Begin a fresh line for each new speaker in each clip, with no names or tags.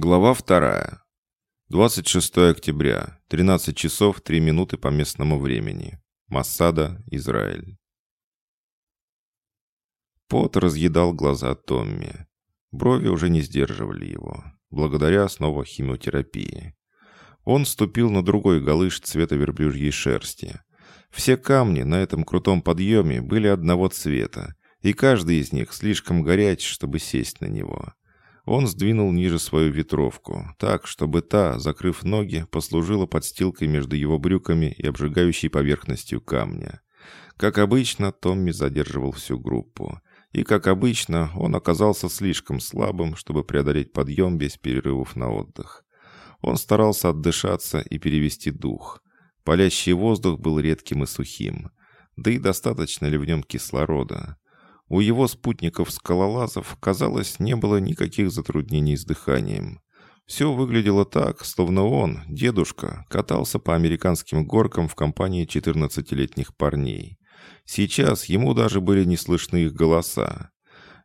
Глава вторая. 26 октября, 13 часов 3 минуты по местному времени. Массада, Израиль. Пот разъедал глаза Томми. Брови уже не сдерживали его, благодаря снова химиотерапии. Он ступил на другой галыш цвета верблюжьей шерсти. Все камни на этом крутом подъеме были одного цвета, и каждый из них слишком горяч, чтобы сесть на него. Он сдвинул ниже свою ветровку, так, чтобы та, закрыв ноги, послужила подстилкой между его брюками и обжигающей поверхностью камня. Как обычно, Томми задерживал всю группу. И, как обычно, он оказался слишком слабым, чтобы преодолеть подъем без перерывов на отдых. Он старался отдышаться и перевести дух. Палящий воздух был редким и сухим. Да и достаточно ли в нем кислорода? У его спутников-скалолазов, казалось, не было никаких затруднений с дыханием. Все выглядело так, словно он, дедушка, катался по американским горкам в компании 14-летних парней. Сейчас ему даже были не слышны их голоса.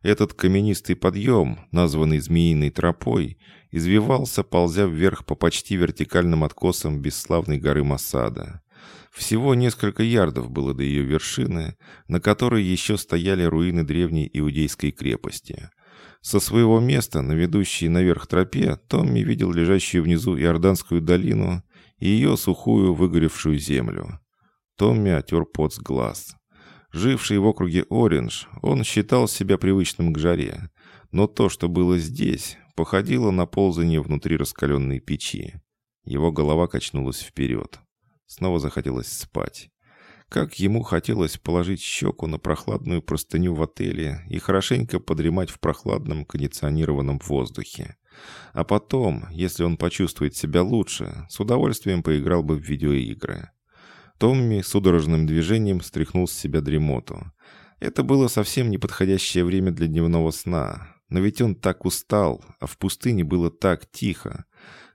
Этот каменистый подъем, названный Змеиной тропой, извивался, ползя вверх по почти вертикальным откосам бесславной горы Масада. Всего несколько ярдов было до ее вершины, на которой еще стояли руины древней иудейской крепости. Со своего места, на ведущей наверх тропе, Томми видел лежащую внизу Иорданскую долину и ее сухую выгоревшую землю. Томми отер пот с глаз. Живший в округе Ориндж, он считал себя привычным к жаре, но то, что было здесь, походило на ползание внутри раскаленной печи. Его голова качнулась вперед. Снова захотелось спать. Как ему хотелось положить щеку на прохладную простыню в отеле и хорошенько подремать в прохладном кондиционированном воздухе. А потом, если он почувствует себя лучше, с удовольствием поиграл бы в видеоигры. Томми судорожным движением стряхнул с себя дремоту. Это было совсем неподходящее время для дневного сна. Но ведь он так устал, а в пустыне было так тихо.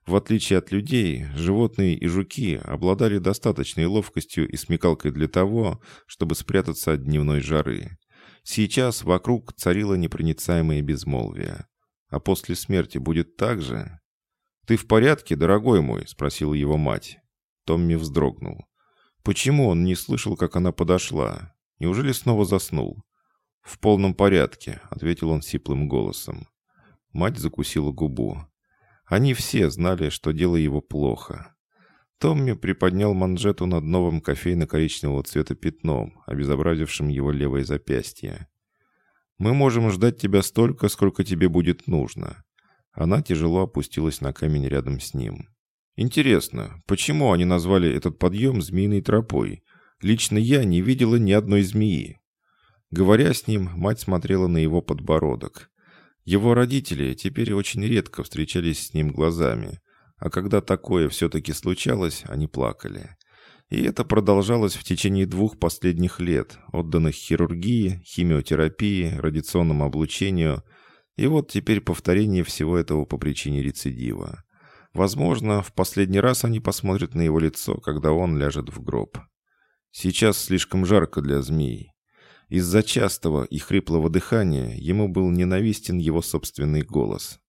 В отличие от людей, животные и жуки обладали достаточной ловкостью и смекалкой для того, чтобы спрятаться от дневной жары. Сейчас вокруг царило непроницаемое безмолвие. А после смерти будет так же? «Ты в порядке, дорогой мой?» – спросила его мать. Томми вздрогнул. Почему он не слышал, как она подошла? Неужели снова заснул? «В полном порядке», — ответил он сиплым голосом. Мать закусила губу. Они все знали, что дело его плохо. Томми приподнял манжету над новым кофейно-коричневого цвета пятном, обезобразившим его левое запястье. «Мы можем ждать тебя столько, сколько тебе будет нужно». Она тяжело опустилась на камень рядом с ним. «Интересно, почему они назвали этот подъем змеиной тропой? Лично я не видела ни одной змеи». Говоря с ним, мать смотрела на его подбородок. Его родители теперь очень редко встречались с ним глазами, а когда такое все-таки случалось, они плакали. И это продолжалось в течение двух последних лет, отданных хирургии, химиотерапии, радиационному облучению, и вот теперь повторение всего этого по причине рецидива. Возможно, в последний раз они посмотрят на его лицо, когда он ляжет в гроб. Сейчас слишком жарко для змей. Из-за частого и хриплого дыхания ему был ненавистен его собственный голос.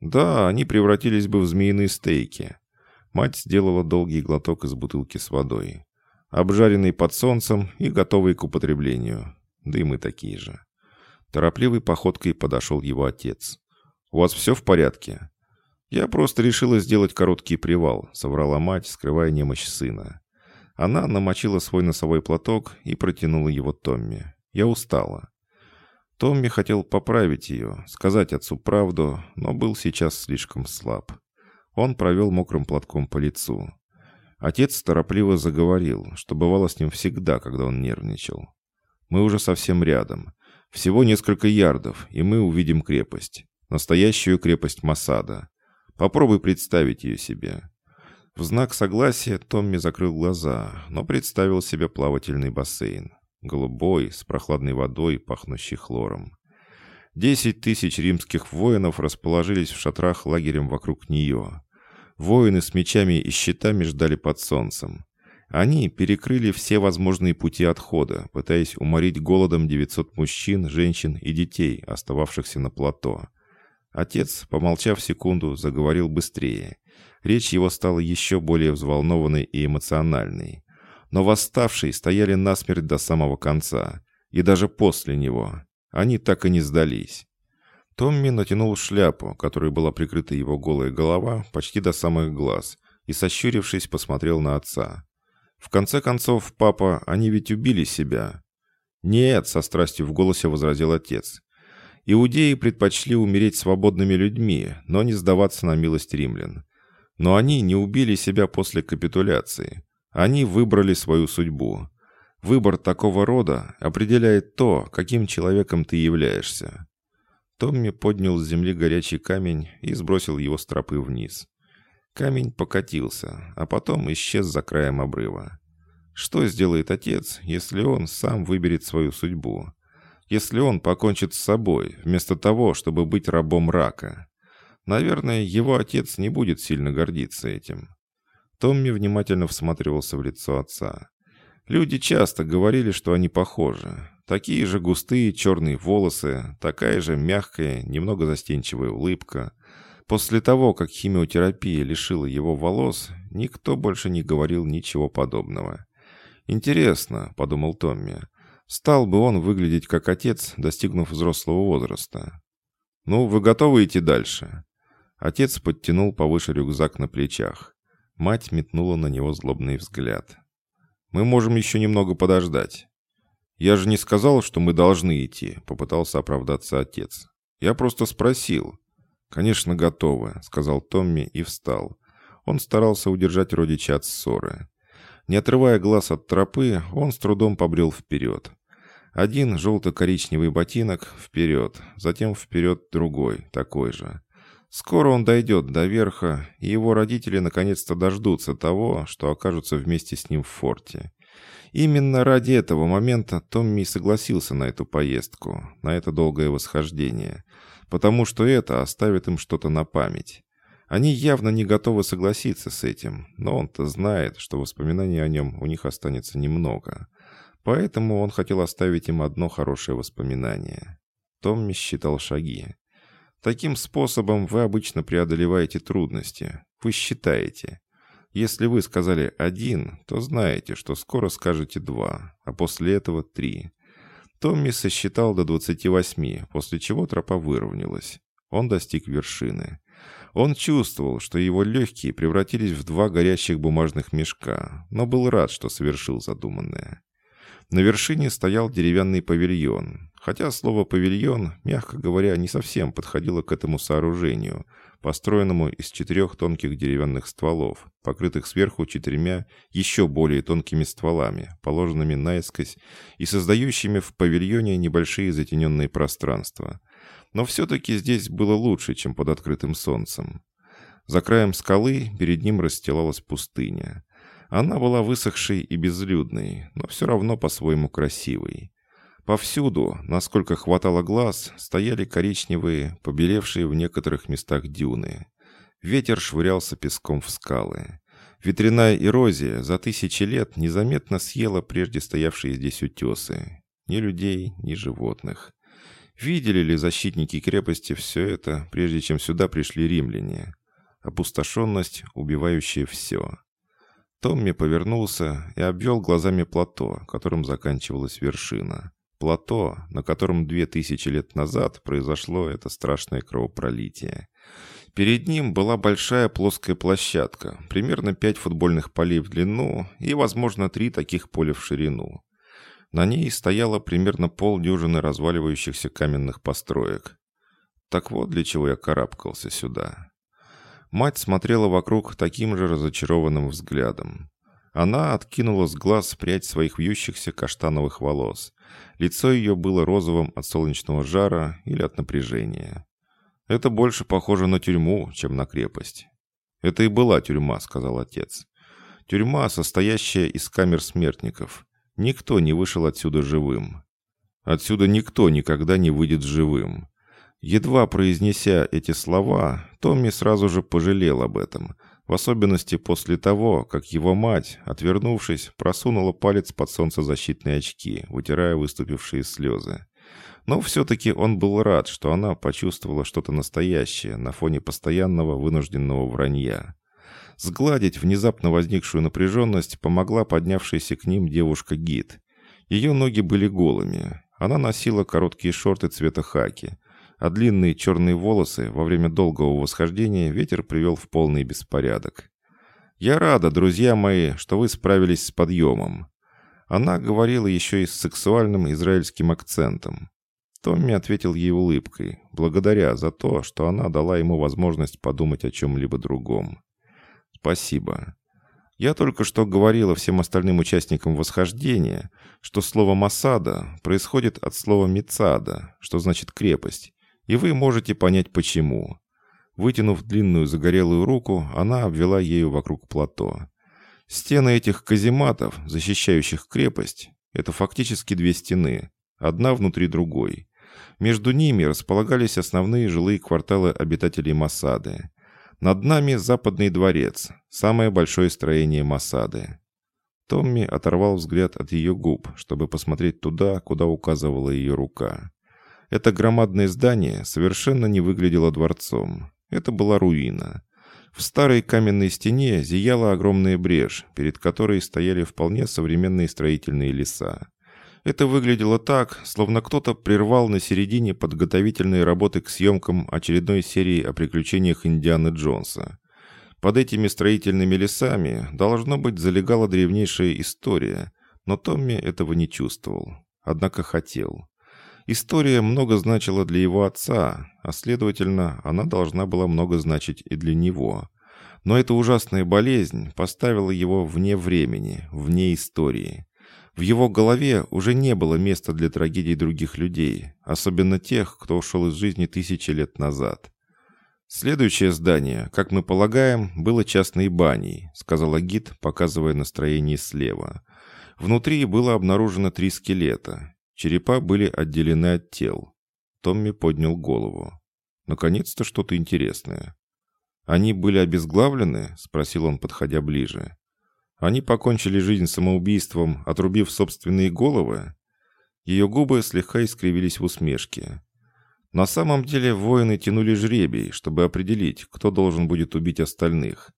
Да, они превратились бы в змеиные стейки. Мать сделала долгий глоток из бутылки с водой. Обжаренный под солнцем и готовый к употреблению. Да и мы такие же. Торопливой походкой подошел его отец. «У вас все в порядке?» «Я просто решила сделать короткий привал», — соврала мать, скрывая немощь сына. Она намочила свой носовой платок и протянула его Томми. «Я устала». Томми хотел поправить ее, сказать отцу правду, но был сейчас слишком слаб. Он провел мокрым платком по лицу. Отец торопливо заговорил, что бывало с ним всегда, когда он нервничал. «Мы уже совсем рядом. Всего несколько ярдов, и мы увидим крепость. Настоящую крепость Масада. Попробуй представить ее себе. В знак согласия Томми закрыл глаза, но представил себе плавательный бассейн. Голубой, с прохладной водой, пахнущий хлором. Десять тысяч римских воинов расположились в шатрах лагерем вокруг нее. Воины с мечами и щитами ждали под солнцем. Они перекрыли все возможные пути отхода, пытаясь уморить голодом 900 мужчин, женщин и детей, остававшихся на плато. Отец, помолчав секунду, заговорил быстрее. Речь его стала еще более взволнованной и эмоциональной. Но восставшие стояли насмерть до самого конца. И даже после него. Они так и не сдались. Томми натянул шляпу, которой была прикрыта его голая голова почти до самых глаз, и, сощурившись, посмотрел на отца. «В конце концов, папа, они ведь убили себя». «Нет», — со страстью в голосе возразил отец. «Иудеи предпочли умереть свободными людьми, но не сдаваться на милость римлян. Но они не убили себя после капитуляции. Они выбрали свою судьбу. Выбор такого рода определяет то, каким человеком ты являешься. Томми поднял с земли горячий камень и сбросил его с тропы вниз. Камень покатился, а потом исчез за краем обрыва. Что сделает отец, если он сам выберет свою судьбу? Если он покончит с собой, вместо того, чтобы быть рабом рака? Наверное, его отец не будет сильно гордиться этим. Томми внимательно всматривался в лицо отца. Люди часто говорили, что они похожи. Такие же густые черные волосы, такая же мягкая, немного застенчивая улыбка. После того, как химиотерапия лишила его волос, никто больше не говорил ничего подобного. «Интересно», — подумал Томми, — «стал бы он выглядеть как отец, достигнув взрослого возраста?» «Ну, вы готовы идти дальше?» Отец подтянул повыше рюкзак на плечах. Мать метнула на него злобный взгляд. «Мы можем еще немного подождать». «Я же не сказал, что мы должны идти», — попытался оправдаться отец. «Я просто спросил». «Конечно, готовы», — сказал Томми и встал. Он старался удержать родича от ссоры. Не отрывая глаз от тропы, он с трудом побрел вперед. Один желто-коричневый ботинок вперед, затем вперед другой, такой же. Скоро он дойдет до верха, и его родители наконец-то дождутся того, что окажутся вместе с ним в форте. Именно ради этого момента Томми согласился на эту поездку, на это долгое восхождение, потому что это оставит им что-то на память. Они явно не готовы согласиться с этим, но он-то знает, что воспоминаний о нем у них останется немного. Поэтому он хотел оставить им одно хорошее воспоминание. Томми считал шаги. Таким способом вы обычно преодолеваете трудности. Вы считаете. Если вы сказали «один», то знаете, что скоро скажете «два», а после этого «три». Томми сосчитал до 28, после чего тропа выровнялась. Он достиг вершины. Он чувствовал, что его легкие превратились в два горящих бумажных мешка, но был рад, что совершил задуманное. На вершине стоял деревянный павильон, хотя слово «павильон», мягко говоря, не совсем подходило к этому сооружению – построенному из четырех тонких деревянных стволов, покрытых сверху четырьмя еще более тонкими стволами, положенными наискось и создающими в павильоне небольшие затененные пространства. Но все-таки здесь было лучше, чем под открытым солнцем. За краем скалы перед ним расстилалась пустыня. Она была высохшей и безлюдной, но все равно по-своему красивой. Повсюду, насколько хватало глаз, стояли коричневые, побелевшие в некоторых местах дюны. Ветер швырялся песком в скалы. Ветряная эрозия за тысячи лет незаметно съела прежде стоявшие здесь утесы. Ни людей, ни животных. Видели ли защитники крепости все это, прежде чем сюда пришли римляне? Опустошенность, убивающая все. Томми повернулся и обвел глазами плато, которым заканчивалась вершина. Плато, на котором две тысячи лет назад произошло это страшное кровопролитие. Перед ним была большая плоская площадка, примерно пять футбольных полей в длину и, возможно, три таких поля в ширину. На ней стояло примерно полдюжины разваливающихся каменных построек. Так вот для чего я карабкался сюда. Мать смотрела вокруг таким же разочарованным взглядом. Она откинула с глаз прядь своих вьющихся каштановых волос. Лицо ее было розовым от солнечного жара или от напряжения. «Это больше похоже на тюрьму, чем на крепость». «Это и была тюрьма», — сказал отец. «Тюрьма, состоящая из камер смертников. Никто не вышел отсюда живым. Отсюда никто никогда не выйдет живым». Едва произнеся эти слова, Томми сразу же пожалел об этом — в особенности после того, как его мать, отвернувшись, просунула палец под солнцезащитные очки, вытирая выступившие слезы. Но все-таки он был рад, что она почувствовала что-то настоящее на фоне постоянного вынужденного вранья. Сгладить внезапно возникшую напряженность помогла поднявшаяся к ним девушка-гид. Ее ноги были голыми. Она носила короткие шорты цвета хаки, а длинные черные волосы во время долгого восхождения ветер привел в полный беспорядок. «Я рада, друзья мои, что вы справились с подъемом». Она говорила еще и с сексуальным израильским акцентом. Томми ответил ей улыбкой, благодаря за то, что она дала ему возможность подумать о чем-либо другом. «Спасибо. Я только что говорила всем остальным участникам восхождения, что слово «масада» происходит от слова «мецада», что значит «крепость», и вы можете понять почему». Вытянув длинную загорелую руку, она обвела ею вокруг плато. Стены этих казематов, защищающих крепость, это фактически две стены, одна внутри другой. Между ними располагались основные жилые кварталы обитателей Масады. Над нами Западный дворец, самое большое строение Масады. Томми оторвал взгляд от ее губ, чтобы посмотреть туда, куда указывала ее рука. Это громадное здание совершенно не выглядело дворцом. Это была руина. В старой каменной стене зияла огромная брешь, перед которой стояли вполне современные строительные леса. Это выглядело так, словно кто-то прервал на середине подготовительные работы к съемкам очередной серии о приключениях Индианы Джонса. Под этими строительными лесами, должно быть, залегала древнейшая история, но Томми этого не чувствовал, однако хотел. История много значила для его отца, а следовательно, она должна была много значить и для него. Но эта ужасная болезнь поставила его вне времени, вне истории. В его голове уже не было места для трагедий других людей, особенно тех, кто ушел из жизни тысячи лет назад. «Следующее здание, как мы полагаем, было частной баней», сказала гид, показывая настроение слева. Внутри было обнаружено три скелета. Черепа были отделены от тел. Томми поднял голову. «Наконец-то что-то интересное». «Они были обезглавлены?» — спросил он, подходя ближе. Они покончили жизнь самоубийством, отрубив собственные головы? Ее губы слегка искривились в усмешке. На самом деле воины тянули жребий, чтобы определить, кто должен будет убить остальных.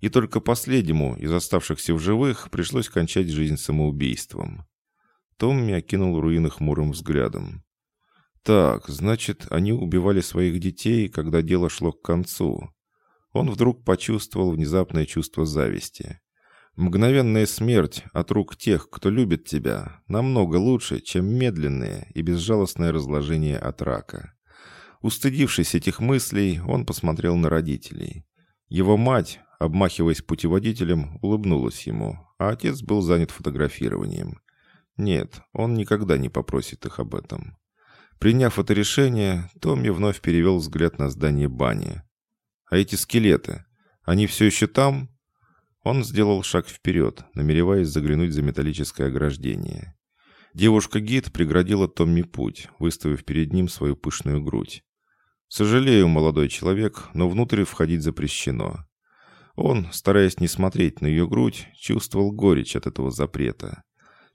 И только последнему из оставшихся в живых пришлось кончать жизнь самоубийством. Томми окинул руины хмурым взглядом. «Так, значит, они убивали своих детей, когда дело шло к концу». Он вдруг почувствовал внезапное чувство зависти. Мгновенная смерть от рук тех, кто любит тебя, намного лучше, чем медленное и безжалостное разложение от рака. Устыдившись этих мыслей, он посмотрел на родителей. Его мать, обмахиваясь путеводителем, улыбнулась ему, а отец был занят фотографированием. Нет, он никогда не попросит их об этом. Приняв это решение, Томми вновь перевел взгляд на здание бани. «А эти скелеты, они все еще там?» Он сделал шаг вперед, намереваясь заглянуть за металлическое ограждение. Девушка-гид преградила Томми путь, выставив перед ним свою пышную грудь. «Сожалею, молодой человек, но внутрь входить запрещено». Он, стараясь не смотреть на ее грудь, чувствовал горечь от этого запрета.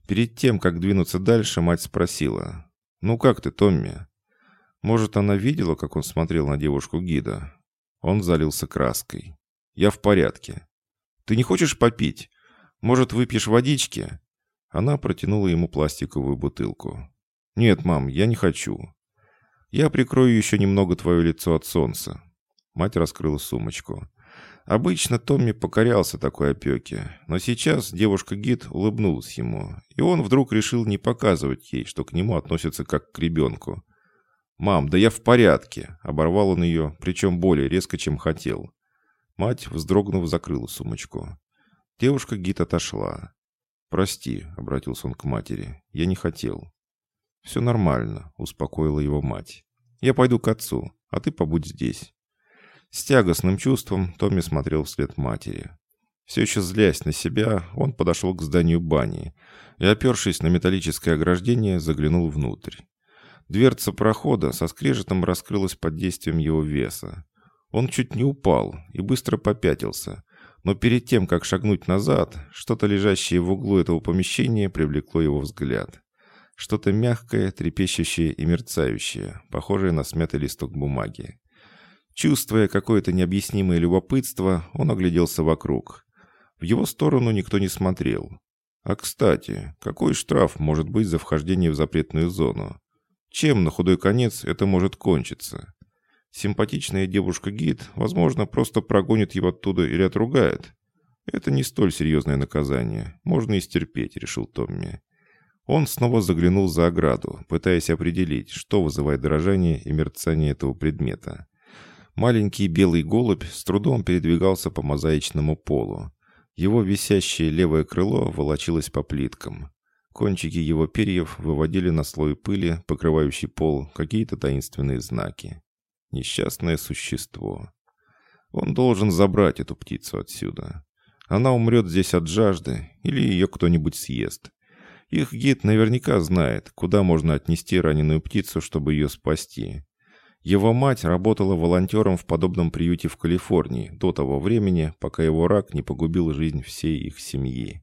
Перед тем, как двинуться дальше, мать спросила, «Ну как ты, Томми?» Может, она видела, как он смотрел на девушку-гида? Он залился краской. «Я в порядке. Ты не хочешь попить? Может, выпьешь водички?» Она протянула ему пластиковую бутылку. «Нет, мам, я не хочу. Я прикрою еще немного твое лицо от солнца». Мать раскрыла сумочку. Обычно Томми покорялся такой опеке, но сейчас девушка-гид улыбнулась ему, и он вдруг решил не показывать ей, что к нему относятся как к ребенку. «Мам, да я в порядке!» — оборвал он ее, причем более резко, чем хотел. Мать, вздрогнув, закрыла сумочку. Девушка-гид отошла. «Прости», — обратился он к матери, — «я не хотел». «Все нормально», — успокоила его мать. «Я пойду к отцу, а ты побудь здесь». С тягостным чувством Томми смотрел вслед матери. Все еще злясь на себя, он подошел к зданию бани и, опершись на металлическое ограждение, заглянул внутрь. Дверца прохода со скрежетом раскрылась под действием его веса. Он чуть не упал и быстро попятился, но перед тем, как шагнуть назад, что-то лежащее в углу этого помещения привлекло его взгляд. Что-то мягкое, трепещущее и мерцающее, похожее на смятый листок бумаги. Чувствуя какое-то необъяснимое любопытство, он огляделся вокруг. В его сторону никто не смотрел. А кстати, какой штраф может быть за вхождение в запретную зону? Чем на худой конец это может кончиться? Симпатичная девушка-гид, возможно, просто прогонит его оттуда или отругает. Это не столь серьезное наказание. Можно и стерпеть, решил Томми. Он снова заглянул за ограду, пытаясь определить, что вызывает дрожание и мерцание этого предмета. Маленький белый голубь с трудом передвигался по мозаичному полу. Его висящее левое крыло волочилось по плиткам. Кончики его перьев выводили на слой пыли, покрывающий пол, какие-то таинственные знаки. Несчастное существо. Он должен забрать эту птицу отсюда. Она умрет здесь от жажды, или ее кто-нибудь съест. Их гид наверняка знает, куда можно отнести раненую птицу, чтобы ее спасти. Его мать работала волонтером в подобном приюте в Калифорнии до того времени, пока его рак не погубил жизнь всей их семьи.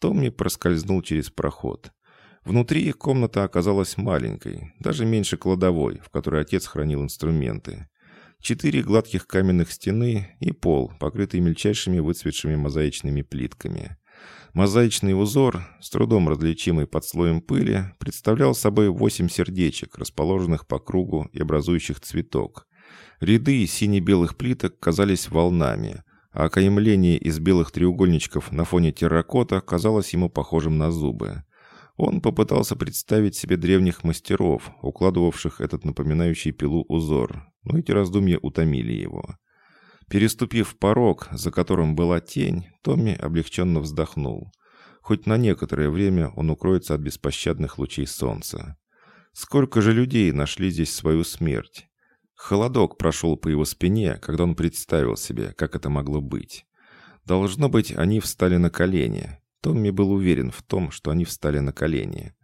Томми проскользнул через проход. Внутри комната оказалась маленькой, даже меньше кладовой, в которой отец хранил инструменты. Четыре гладких каменных стены и пол, покрытый мельчайшими выцветшими мозаичными плитками. Мозаичный узор, с трудом различимый под слоем пыли, представлял собой восемь сердечек, расположенных по кругу и образующих цветок. Ряды сине-белых плиток казались волнами, а окаймление из белых треугольничков на фоне терракота казалось ему похожим на зубы. Он попытался представить себе древних мастеров, укладывавших этот напоминающий пилу узор, но эти раздумья утомили его. Переступив порог, за которым была тень, Томми облегченно вздохнул. Хоть на некоторое время он укроется от беспощадных лучей солнца. Сколько же людей нашли здесь свою смерть? Холодок прошел по его спине, когда он представил себе, как это могло быть. Должно быть, они встали на колени. Томми был уверен в том, что они встали на колени.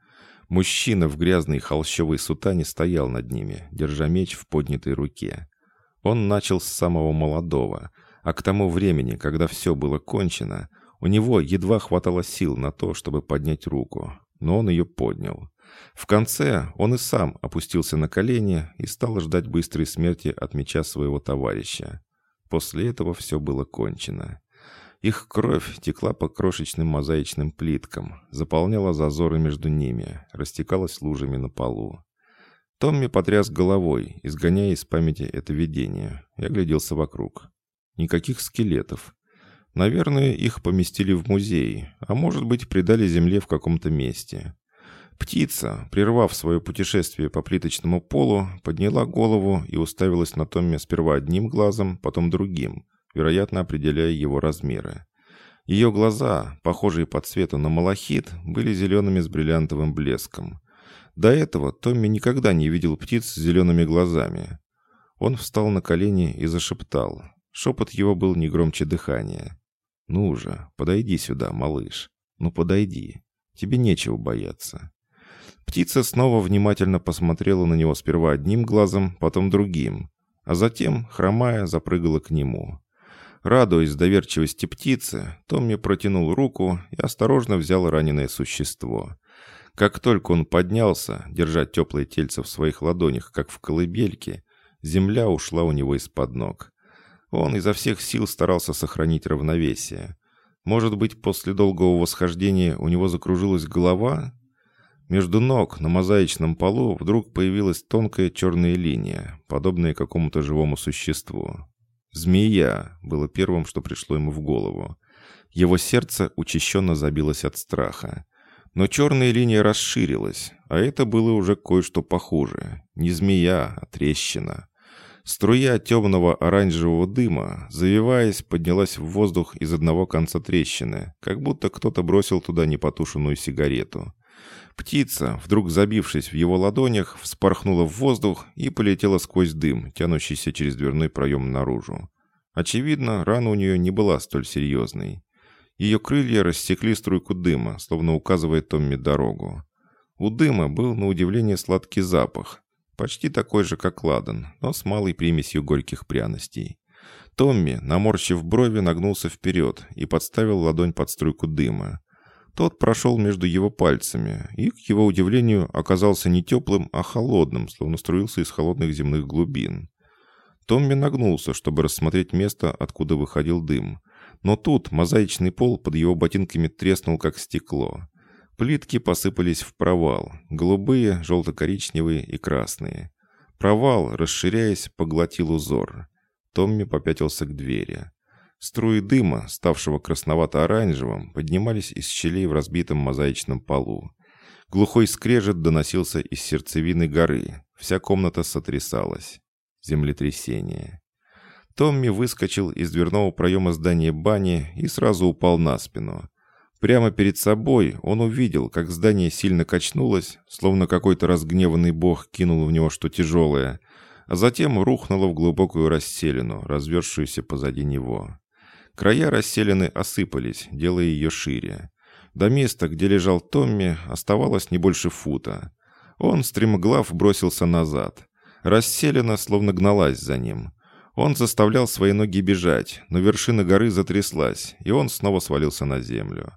Мужчина в грязной холщовой сутане стоял над ними, держа меч в поднятой руке. Он начал с самого молодого, а к тому времени, когда все было кончено, у него едва хватало сил на то, чтобы поднять руку, но он ее поднял. В конце он и сам опустился на колени и стал ждать быстрой смерти от меча своего товарища. После этого все было кончено. Их кровь текла по крошечным мозаичным плиткам, заполняла зазоры между ними, растекалась лужами на полу. Томми потряс головой, изгоняя из памяти это видение, и огляделся вокруг. Никаких скелетов. Наверное, их поместили в музей, а может быть, придали земле в каком-то месте. Птица, прервав свое путешествие по плиточному полу, подняла голову и уставилась на Томми сперва одним глазом, потом другим, вероятно, определяя его размеры. Ее глаза, похожие по цвету на малахит, были зелеными с бриллиантовым блеском. До этого Томми никогда не видел птиц с зелеными глазами. Он встал на колени и зашептал. Шепот его был не громче дыхания. «Ну же, подойди сюда, малыш. Ну подойди. Тебе нечего бояться». Птица снова внимательно посмотрела на него сперва одним глазом, потом другим, а затем, хромая, запрыгала к нему. Радуясь доверчивости птицы, Томми протянул руку и осторожно взял раненое существо. Как только он поднялся, держа теплое тельце в своих ладонях, как в колыбельке, земля ушла у него из-под ног. Он изо всех сил старался сохранить равновесие. Может быть, после долгого восхождения у него закружилась голова? Между ног на мозаичном полу вдруг появилась тонкая черная линия, подобная какому-то живому существу. «Змея» было первым, что пришло ему в голову. Его сердце учащенно забилось от страха. Но черная линия расширилась, а это было уже кое-что похуже. Не змея, а трещина. Струя темного оранжевого дыма, завиваясь, поднялась в воздух из одного конца трещины, как будто кто-то бросил туда непотушенную сигарету. Птица, вдруг забившись в его ладонях, вспорхнула в воздух и полетела сквозь дым, тянущийся через дверной проем наружу. Очевидно, рана у нее не была столь серьезной. Ее крылья рассекли струйку дыма, словно указывая Томми дорогу. У дыма был, на удивление, сладкий запах. Почти такой же, как ладан, но с малой примесью горьких пряностей. Томми, наморщив брови, нагнулся вперед и подставил ладонь под струйку дыма. Тот прошел между его пальцами и, к его удивлению, оказался не теплым, а холодным, словно струился из холодных земных глубин. Томми нагнулся, чтобы рассмотреть место, откуда выходил дым. Но тут мозаичный пол под его ботинками треснул, как стекло. Плитки посыпались в провал, голубые, желто-коричневые и красные. Провал, расширяясь, поглотил узор. Томми попятился к двери. Струи дыма, ставшего красновато-оранжевым, поднимались из щелей в разбитом мозаичном полу. Глухой скрежет доносился из сердцевины горы. Вся комната сотрясалась. Землетрясение. Томми выскочил из дверного проема здания бани и сразу упал на спину. Прямо перед собой он увидел, как здание сильно качнулось, словно какой-то разгневанный бог кинул в него что тяжелое, а затем рухнуло в глубокую расселину, развершуюся позади него. Края расселены осыпались, делая ее шире. До места, где лежал Томми, оставалось не больше фута. Он, стремглав, бросился назад. Расселена словно гналась за ним. Он заставлял свои ноги бежать, но вершина горы затряслась, и он снова свалился на землю.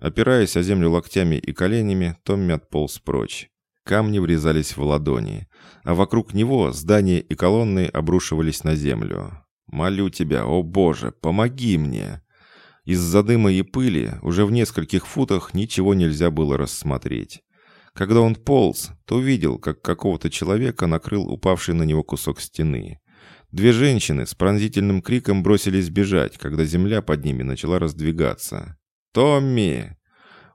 Опираясь о землю локтями и коленями, Томми отполз прочь. Камни врезались в ладони, а вокруг него здания и колонны обрушивались на землю. «Молю тебя, о боже, помоги мне!» Из-за дыма и пыли уже в нескольких футах ничего нельзя было рассмотреть. Когда он полз, то увидел, как какого-то человека накрыл упавший на него кусок стены. Две женщины с пронзительным криком бросились бежать, когда земля под ними начала раздвигаться. «Томми!»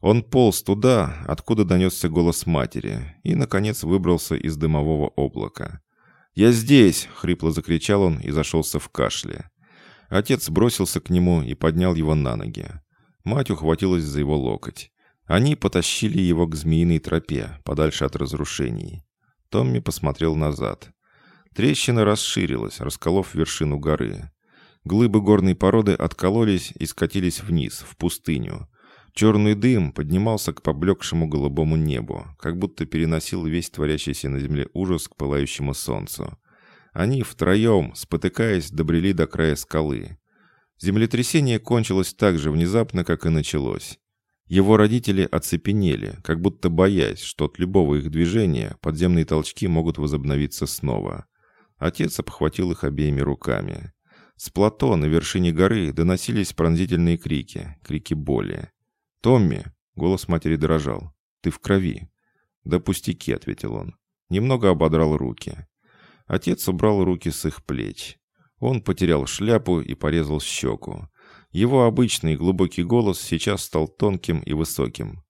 Он полз туда, откуда донесся голос матери, и, наконец, выбрался из дымового облака. «Я здесь!» — хрипло закричал он и зашелся в кашле. Отец бросился к нему и поднял его на ноги. Мать ухватилась за его локоть. Они потащили его к змеиной тропе, подальше от разрушений. Томми посмотрел назад. Трещина расширилась, расколов вершину горы. Глыбы горной породы откололись и скатились вниз, в пустыню. Черный дым поднимался к поблекшему голубому небу, как будто переносил весь творящийся на земле ужас к пылающему солнцу. Они втроем, спотыкаясь, добрели до края скалы. Землетрясение кончилось так же внезапно, как и началось. Его родители оцепенели, как будто боясь, что от любого их движения подземные толчки могут возобновиться снова. Отец обхватил их обеими руками. С плато на вершине горы доносились пронзительные крики, крики боли. «Томми!» — голос матери дрожал. «Ты в крови!» «Да пустяки!» — ответил он. Немного ободрал руки. Отец убрал руки с их плеч. Он потерял шляпу и порезал щеку. Его обычный глубокий голос сейчас стал тонким и высоким.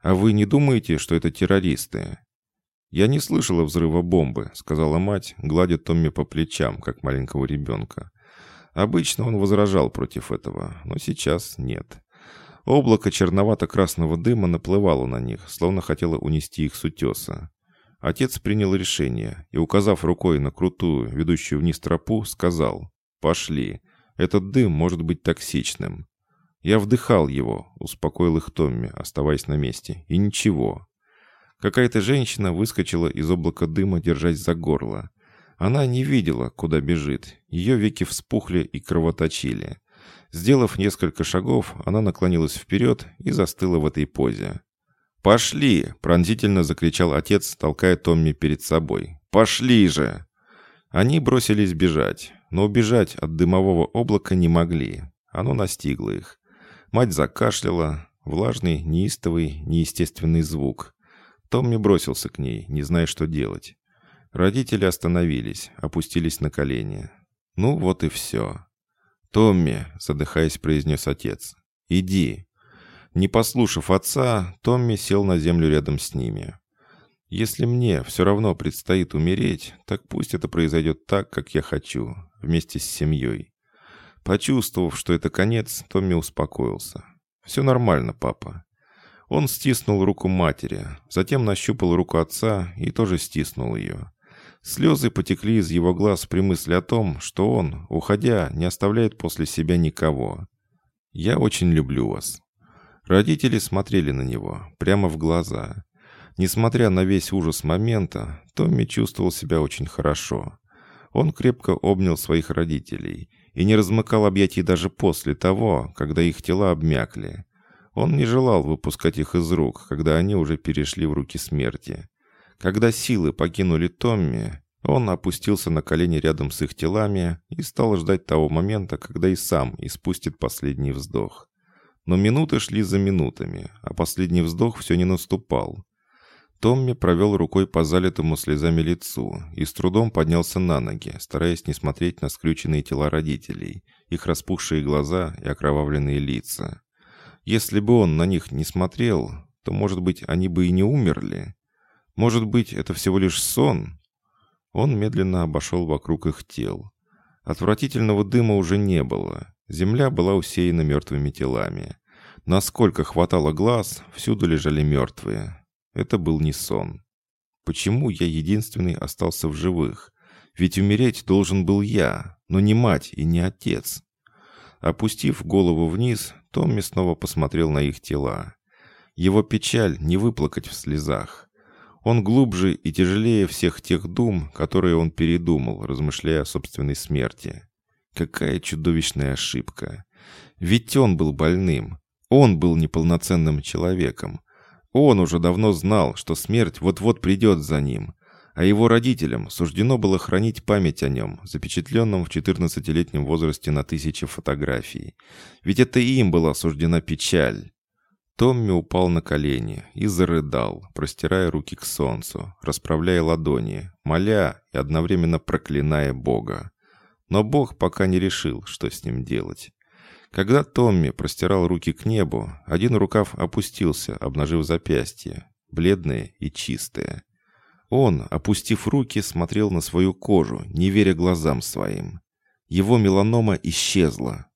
«А вы не думаете, что это террористы?» «Я не слышала взрыва бомбы», — сказала мать, гладя Томми по плечам, как маленького ребенка. Обычно он возражал против этого, но сейчас нет. Облако черновато-красного дыма наплывало на них, словно хотело унести их с утеса. Отец принял решение и, указав рукой на крутую, ведущую вниз тропу, сказал «Пошли, этот дым может быть токсичным». Я вдыхал его, успокоил их Томми, оставаясь на месте, и ничего. Какая-то женщина выскочила из облака дыма, держась за горло. Она не видела, куда бежит, ее веки вспухли и кровоточили. Сделав несколько шагов, она наклонилась вперед и застыла в этой позе. «Пошли!» – пронзительно закричал отец, толкая Томми перед собой. «Пошли же!» Они бросились бежать, но убежать от дымового облака не могли. Оно настигло их. Мать закашляла, влажный, неистовый, неестественный звук. Томми бросился к ней, не зная, что делать. Родители остановились, опустились на колени. Ну вот и все. «Томми», — задыхаясь, произнес отец, — «иди». Не послушав отца, Томми сел на землю рядом с ними. «Если мне все равно предстоит умереть, так пусть это произойдет так, как я хочу, вместе с семьей». Почувствовав, что это конец, Томми успокоился. «Все нормально, папа». Он стиснул руку матери, затем нащупал руку отца и тоже стиснул ее. Слезы потекли из его глаз при мысли о том, что он, уходя, не оставляет после себя никого. «Я очень люблю вас». Родители смотрели на него, прямо в глаза. Несмотря на весь ужас момента, Томми чувствовал себя очень хорошо. Он крепко обнял своих родителей и не размыкал объятий даже после того, когда их тела обмякли. Он не желал выпускать их из рук, когда они уже перешли в руки смерти. Когда силы покинули Томми, он опустился на колени рядом с их телами и стал ждать того момента, когда и сам испустит последний вздох. Но минуты шли за минутами, а последний вздох все не наступал. Томми провел рукой по залитому слезами лицу и с трудом поднялся на ноги, стараясь не смотреть на скрюченные тела родителей, их распухшие глаза и окровавленные лица. Если бы он на них не смотрел, то, может быть, они бы и не умерли. Может быть, это всего лишь сон? Он медленно обошел вокруг их тел. Отвратительного дыма уже не было. Земля была усеяна мертвыми телами. Насколько хватало глаз, всюду лежали мертвые. Это был не сон. Почему я единственный остался в живых? Ведь умереть должен был я, но не мать и не отец. Опустив голову вниз, Томми снова посмотрел на их тела. Его печаль не выплакать в слезах. Он глубже и тяжелее всех тех дум, которые он передумал, размышляя о собственной смерти. Какая чудовищная ошибка. Ведь он был больным. Он был неполноценным человеком. Он уже давно знал, что смерть вот-вот придет за ним, а его родителям суждено было хранить память о нем, запечатленном в 14-летнем возрасте на тысячи фотографий. Ведь это им была суждена печаль. Томми упал на колени и зарыдал, простирая руки к солнцу, расправляя ладони, моля и одновременно проклиная Бога. Но Бог пока не решил, что с ним делать. Когда Томми простирал руки к небу, один рукав опустился, обнажив запястье, бледное и чистое. Он, опустив руки, смотрел на свою кожу, не веря глазам своим. Его меланома исчезла.